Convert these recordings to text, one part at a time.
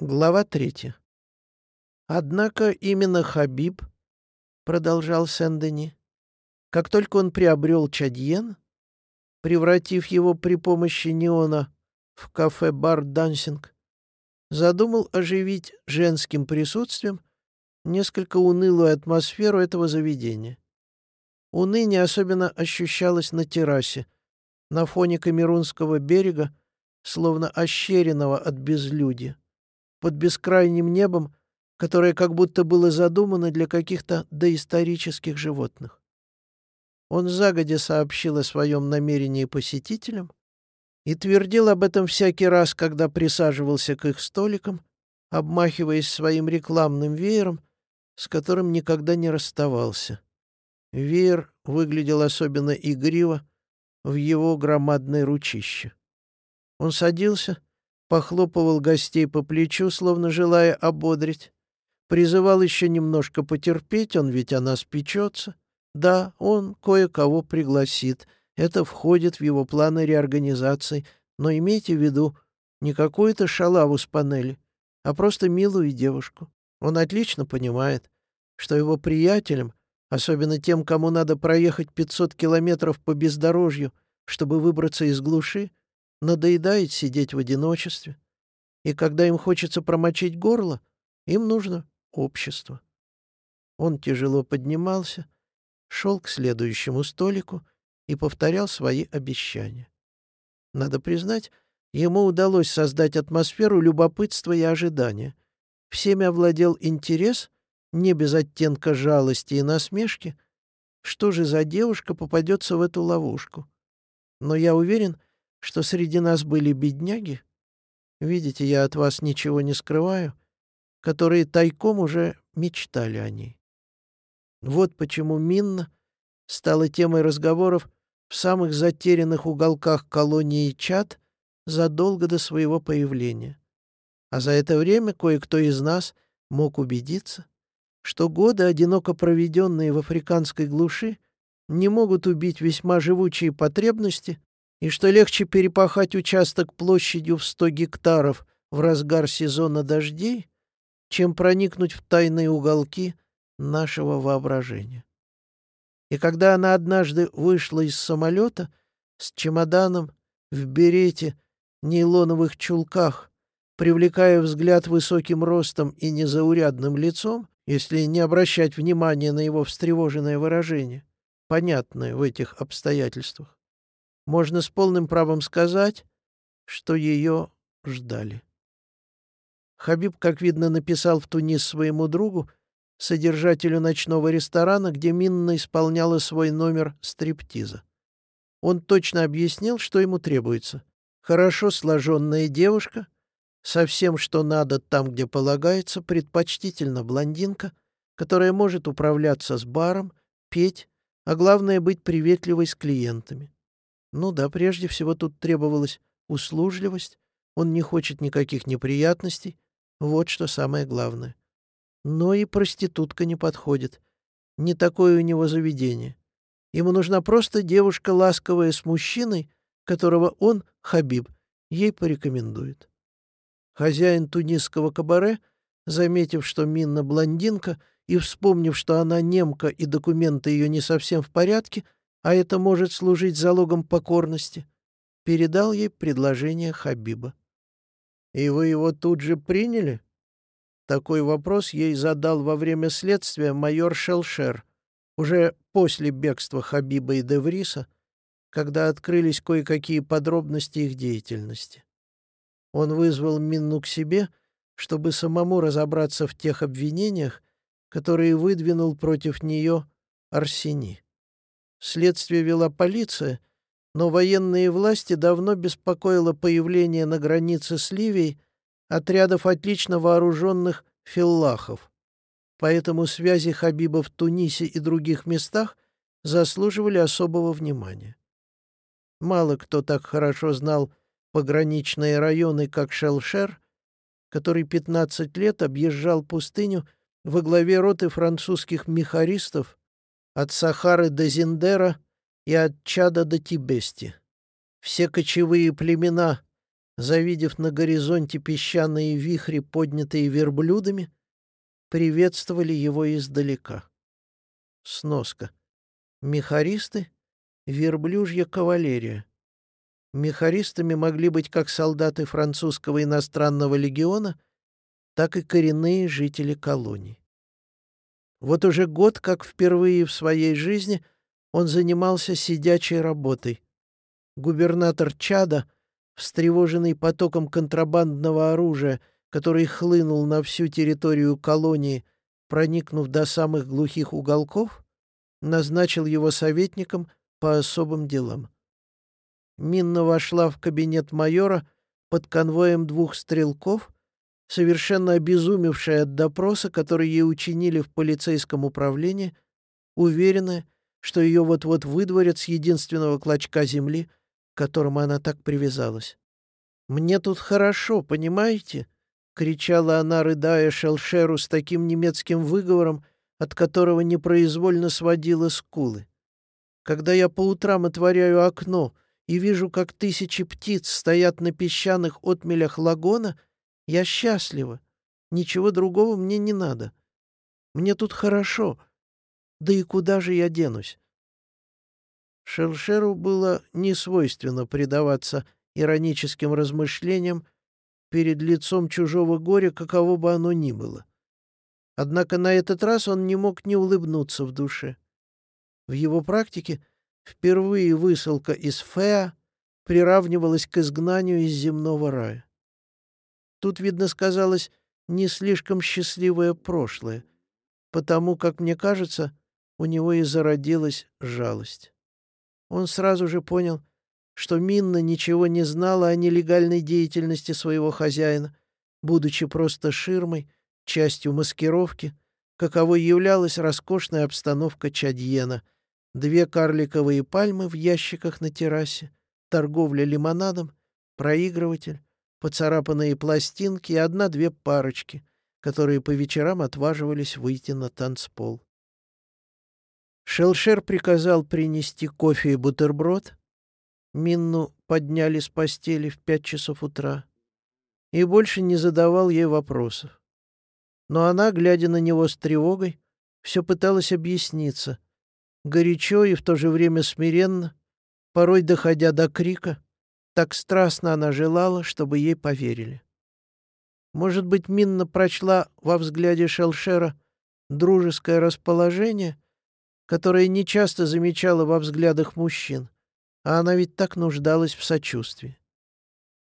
Глава третья. Однако именно Хабиб, продолжал Сен-Дени, как только он приобрел Чадьен, превратив его при помощи неона в кафе-бар «Дансинг», задумал оживить женским присутствием несколько унылую атмосферу этого заведения. Уныние особенно ощущалось на террасе, на фоне Камерунского берега, словно ощеренного от безлюдья, под бескрайним небом, которое как будто было задумано для каких-то доисторических животных. Он загодя сообщил о своем намерении посетителям и твердил об этом всякий раз, когда присаживался к их столикам, обмахиваясь своим рекламным веером, с которым никогда не расставался. Веер выглядел особенно игриво в его громадной ручище. Он садился, похлопывал гостей по плечу, словно желая ободрить, призывал еще немножко потерпеть, он ведь о нас печется. Да, он кое-кого пригласит, это входит в его планы реорганизации, но имейте в виду, не какую-то шалаву с панели, а просто милую девушку. Он отлично понимает, что его приятелям особенно тем, кому надо проехать 500 километров по бездорожью, чтобы выбраться из глуши, надоедает сидеть в одиночестве. И когда им хочется промочить горло, им нужно общество. Он тяжело поднимался, шел к следующему столику и повторял свои обещания. Надо признать, ему удалось создать атмосферу любопытства и ожидания. Всеми овладел интерес, не без оттенка жалости и насмешки, что же за девушка попадется в эту ловушку. Но я уверен, что среди нас были бедняги, видите, я от вас ничего не скрываю, которые тайком уже мечтали о ней. Вот почему Минна стала темой разговоров в самых затерянных уголках колонии Чад задолго до своего появления. А за это время кое-кто из нас мог убедиться, что годы, одиноко проведенные в африканской глуши, не могут убить весьма живучие потребности, и что легче перепахать участок площадью в 100 гектаров в разгар сезона дождей, чем проникнуть в тайные уголки нашего воображения. И когда она однажды вышла из самолета с чемоданом в берете, нейлоновых чулках, привлекая взгляд высоким ростом и незаурядным лицом, если не обращать внимания на его встревоженное выражение, понятное в этих обстоятельствах, можно с полным правом сказать, что ее ждали. Хабиб, как видно, написал в Тунис своему другу, содержателю ночного ресторана, где Минна исполняла свой номер стриптиза. Он точно объяснил, что ему требуется. Хорошо сложенная девушка, со всем, что надо там, где полагается, предпочтительно блондинка, которая может управляться с баром, петь, а главное — быть приветливой с клиентами. Ну да, прежде всего тут требовалась услужливость, он не хочет никаких неприятностей, вот что самое главное. Но и проститутка не подходит. Не такое у него заведение. Ему нужна просто девушка, ласковая с мужчиной, которого он, Хабиб, ей порекомендует. Хозяин тунисского кабаре, заметив, что Минна блондинка, и вспомнив, что она немка и документы ее не совсем в порядке, а это может служить залогом покорности, передал ей предложение Хабиба. «И вы его тут же приняли?» Такой вопрос ей задал во время следствия майор Шелшер, уже после бегства Хабиба и Девриса, когда открылись кое-какие подробности их деятельности. Он вызвал Минну к себе, чтобы самому разобраться в тех обвинениях, которые выдвинул против нее Арсени. Следствие вела полиция, но военные власти давно беспокоило появление на границе с Ливией отрядов отлично вооруженных филлахов. Поэтому связи Хабиба в Тунисе и других местах заслуживали особого внимания. Мало кто так хорошо знал пограничные районы, как Шелшер, который 15 лет объезжал пустыню во главе роты французских мехаристов от Сахары до Зиндера и от Чада до Тибести. Все кочевые племена, завидев на горизонте песчаные вихри, поднятые верблюдами, приветствовали его издалека. Сноска. Мехаристы — верблюжья кавалерия. Мехаристами могли быть как солдаты французского иностранного легиона, так и коренные жители колоний. Вот уже год, как впервые в своей жизни он занимался сидячей работой. Губернатор Чада, встревоженный потоком контрабандного оружия, который хлынул на всю территорию колонии, проникнув до самых глухих уголков, назначил его советником по особым делам. Минна вошла в кабинет майора под конвоем двух стрелков, совершенно обезумевшая от допроса, который ей учинили в полицейском управлении, уверенная, что ее вот-вот выдворят с единственного клочка земли, к которому она так привязалась. «Мне тут хорошо, понимаете?» — кричала она, рыдая Шелшеру с таким немецким выговором, от которого непроизвольно сводила скулы. «Когда я по утрам отворяю окно и вижу, как тысячи птиц стоят на песчаных отмелях лагона, я счастлива. Ничего другого мне не надо. Мне тут хорошо. Да и куда же я денусь?» Шелшеру было несвойственно предаваться ироническим размышлениям перед лицом чужого горя, каково бы оно ни было. Однако на этот раз он не мог не улыбнуться в душе. В его практике впервые высылка из Феа приравнивалась к изгнанию из земного рая. Тут, видно, сказалось не слишком счастливое прошлое, потому, как мне кажется, у него и зародилась жалость. Он сразу же понял, что Минна ничего не знала о нелегальной деятельности своего хозяина, будучи просто ширмой, частью маскировки, каковой являлась роскошная обстановка Чадьена, две карликовые пальмы в ящиках на террасе, торговля лимонадом, проигрыватель, поцарапанные пластинки и одна-две парочки, которые по вечерам отваживались выйти на танцпол. Шелшер приказал принести кофе и бутерброд. Минну подняли с постели в пять часов утра и больше не задавал ей вопросов. Но она, глядя на него с тревогой, все пыталась объясниться, горячо и в то же время смиренно, порой доходя до крика, так страстно она желала, чтобы ей поверили. Может быть, Минна прочла во взгляде Шелшера дружеское расположение — которое нечасто замечала во взглядах мужчин, а она ведь так нуждалась в сочувствии.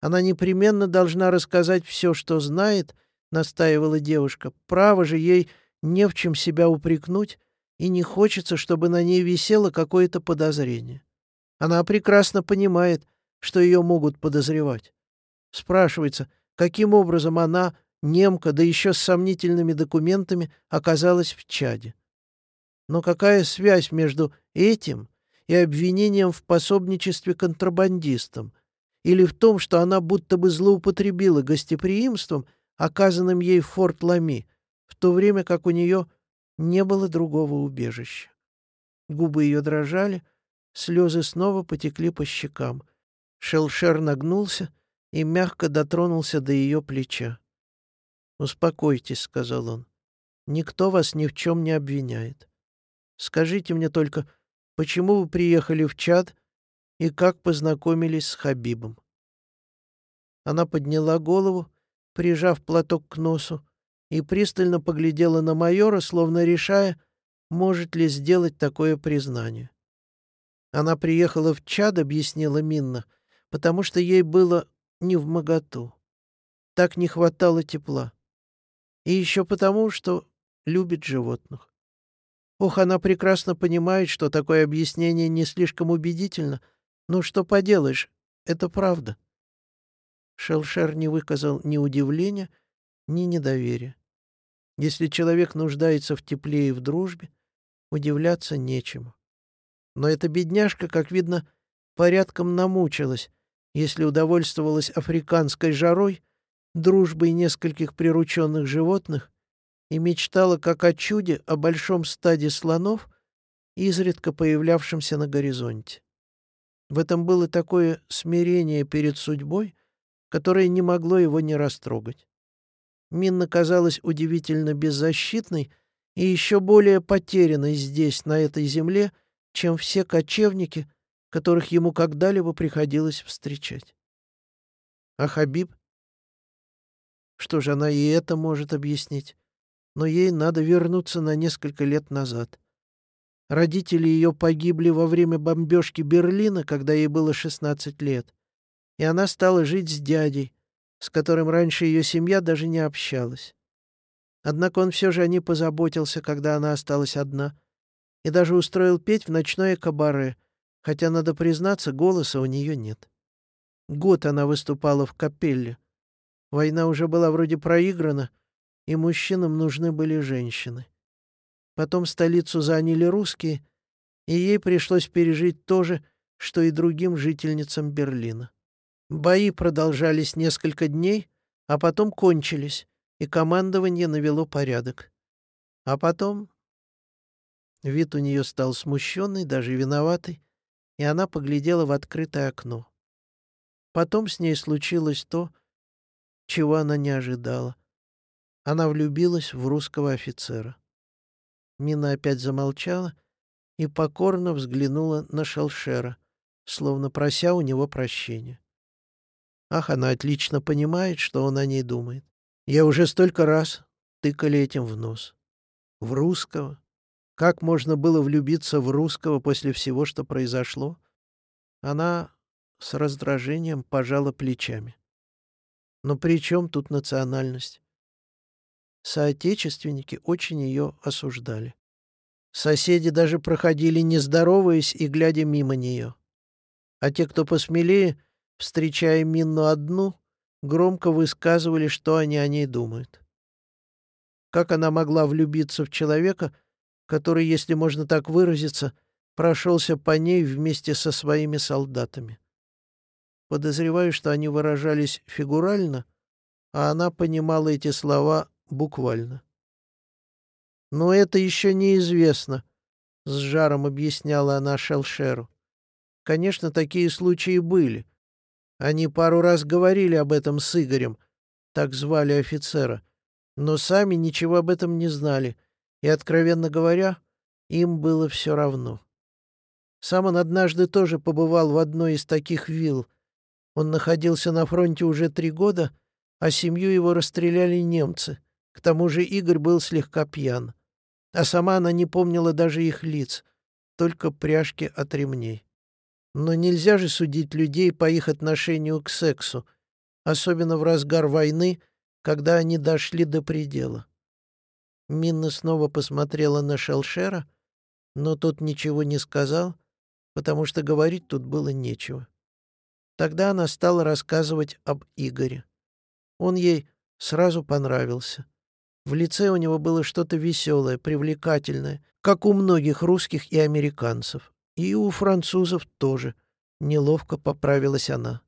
Она непременно должна рассказать все, что знает, настаивала девушка. Право же ей не в чем себя упрекнуть, и не хочется, чтобы на ней висело какое-то подозрение. Она прекрасно понимает, что ее могут подозревать. Спрашивается, каким образом она, немка, да еще с сомнительными документами, оказалась в чаде. Но какая связь между этим и обвинением в пособничестве контрабандистам? Или в том, что она будто бы злоупотребила гостеприимством, оказанным ей в Форт Лами, в то время как у нее не было другого убежища? Губы ее дрожали, слезы снова потекли по щекам. Шелшер нагнулся и мягко дотронулся до ее плеча. «Успокойтесь», — сказал он. «Никто вас ни в чем не обвиняет. Скажите мне только, почему вы приехали в чат и как познакомились с Хабибом?» Она подняла голову, прижав платок к носу, и пристально поглядела на майора, словно решая, может ли сделать такое признание. Она приехала в чад, объяснила Минна, потому что ей было не в моготу. Так не хватало тепла. И еще потому, что любит животных. Ох, она прекрасно понимает, что такое объяснение не слишком убедительно. Ну что поделаешь, это правда. Шелшер не выказал ни удивления, ни недоверия. Если человек нуждается в тепле и в дружбе, удивляться нечему. Но эта бедняжка, как видно, порядком намучилась, если удовольствовалась африканской жарой, дружбой нескольких прирученных животных и мечтала как о чуде о большом стаде слонов, изредка появлявшемся на горизонте. В этом было такое смирение перед судьбой, которое не могло его не растрогать. Минна казалась удивительно беззащитной и еще более потерянной здесь, на этой земле, чем все кочевники, которых ему когда-либо приходилось встречать. А Хабиб? Что же, она и это может объяснить. Но ей надо вернуться на несколько лет назад. Родители ее погибли во время бомбежки Берлина, когда ей было 16 лет. И она стала жить с дядей, с которым раньше ее семья даже не общалась. Однако он все же о ней позаботился, когда она осталась одна, и даже устроил петь в ночное кабаре, хотя, надо признаться, голоса у нее нет. Год она выступала в капелле. Война уже была вроде проиграна, и мужчинам нужны были женщины. Потом столицу заняли русские, и ей пришлось пережить то же, что и другим жительницам Берлина. Бои продолжались несколько дней, а потом кончились, и командование навело порядок. А потом... Вид у нее стал смущенный, даже виноватый, и она поглядела в открытое окно. Потом с ней случилось то, чего она не ожидала. Она влюбилась в русского офицера. Мина опять замолчала и покорно взглянула на Шалшера, словно прося у него прощения. Ах, она отлично понимает, что он о ней думает. Я уже столько раз тыкали этим в нос. В русского. Как можно было влюбиться в русского после всего, что произошло? Она с раздражением пожала плечами. Но при чем тут национальность? Соотечественники очень ее осуждали. Соседи даже проходили, не здороваясь и глядя мимо нее. А те, кто посмелее, встречая Минну одну, громко высказывали, что они о ней думают. Как она могла влюбиться в человека, который, если можно так выразиться, прошелся по ней вместе со своими солдатами? Подозреваю, что они выражались фигурально, а она понимала эти слова буквально. «Но это еще неизвестно», — с жаром объясняла она Шелшеру. «Конечно, такие случаи были. Они пару раз говорили об этом с Игорем, так звали офицера, но сами ничего об этом не знали, и, откровенно говоря, им было все равно. Сам он однажды тоже побывал в одной из таких вилл. Он находился на фронте уже три года, а семью его расстреляли немцы — к тому же Игорь был слегка пьян. А сама она не помнила даже их лиц, только пряжки от ремней. Но нельзя же судить людей по их отношению к сексу, особенно в разгар войны, когда они дошли до предела. Минна снова посмотрела на Шелшера, но тот ничего не сказал, потому что говорить тут было нечего. Тогда она стала рассказывать об Игоре. Он ей сразу понравился. В лице у него было что-то веселое, привлекательное, как у многих русских и американцев. И у французов тоже. Неловко поправилась она.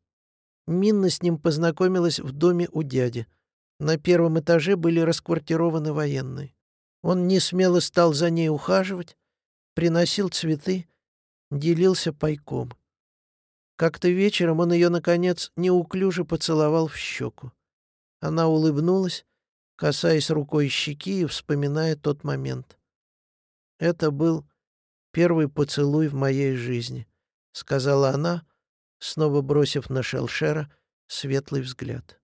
Минна с ним познакомилась в доме у дяди. На первом этаже были расквартированы военные. Он не смело стал за ней ухаживать, приносил цветы, делился пайком. Как-то вечером он ее, наконец, неуклюже поцеловал в щеку. Она улыбнулась, касаясь рукой щеки и вспоминая тот момент. «Это был первый поцелуй в моей жизни», — сказала она, снова бросив на Шелшера светлый взгляд.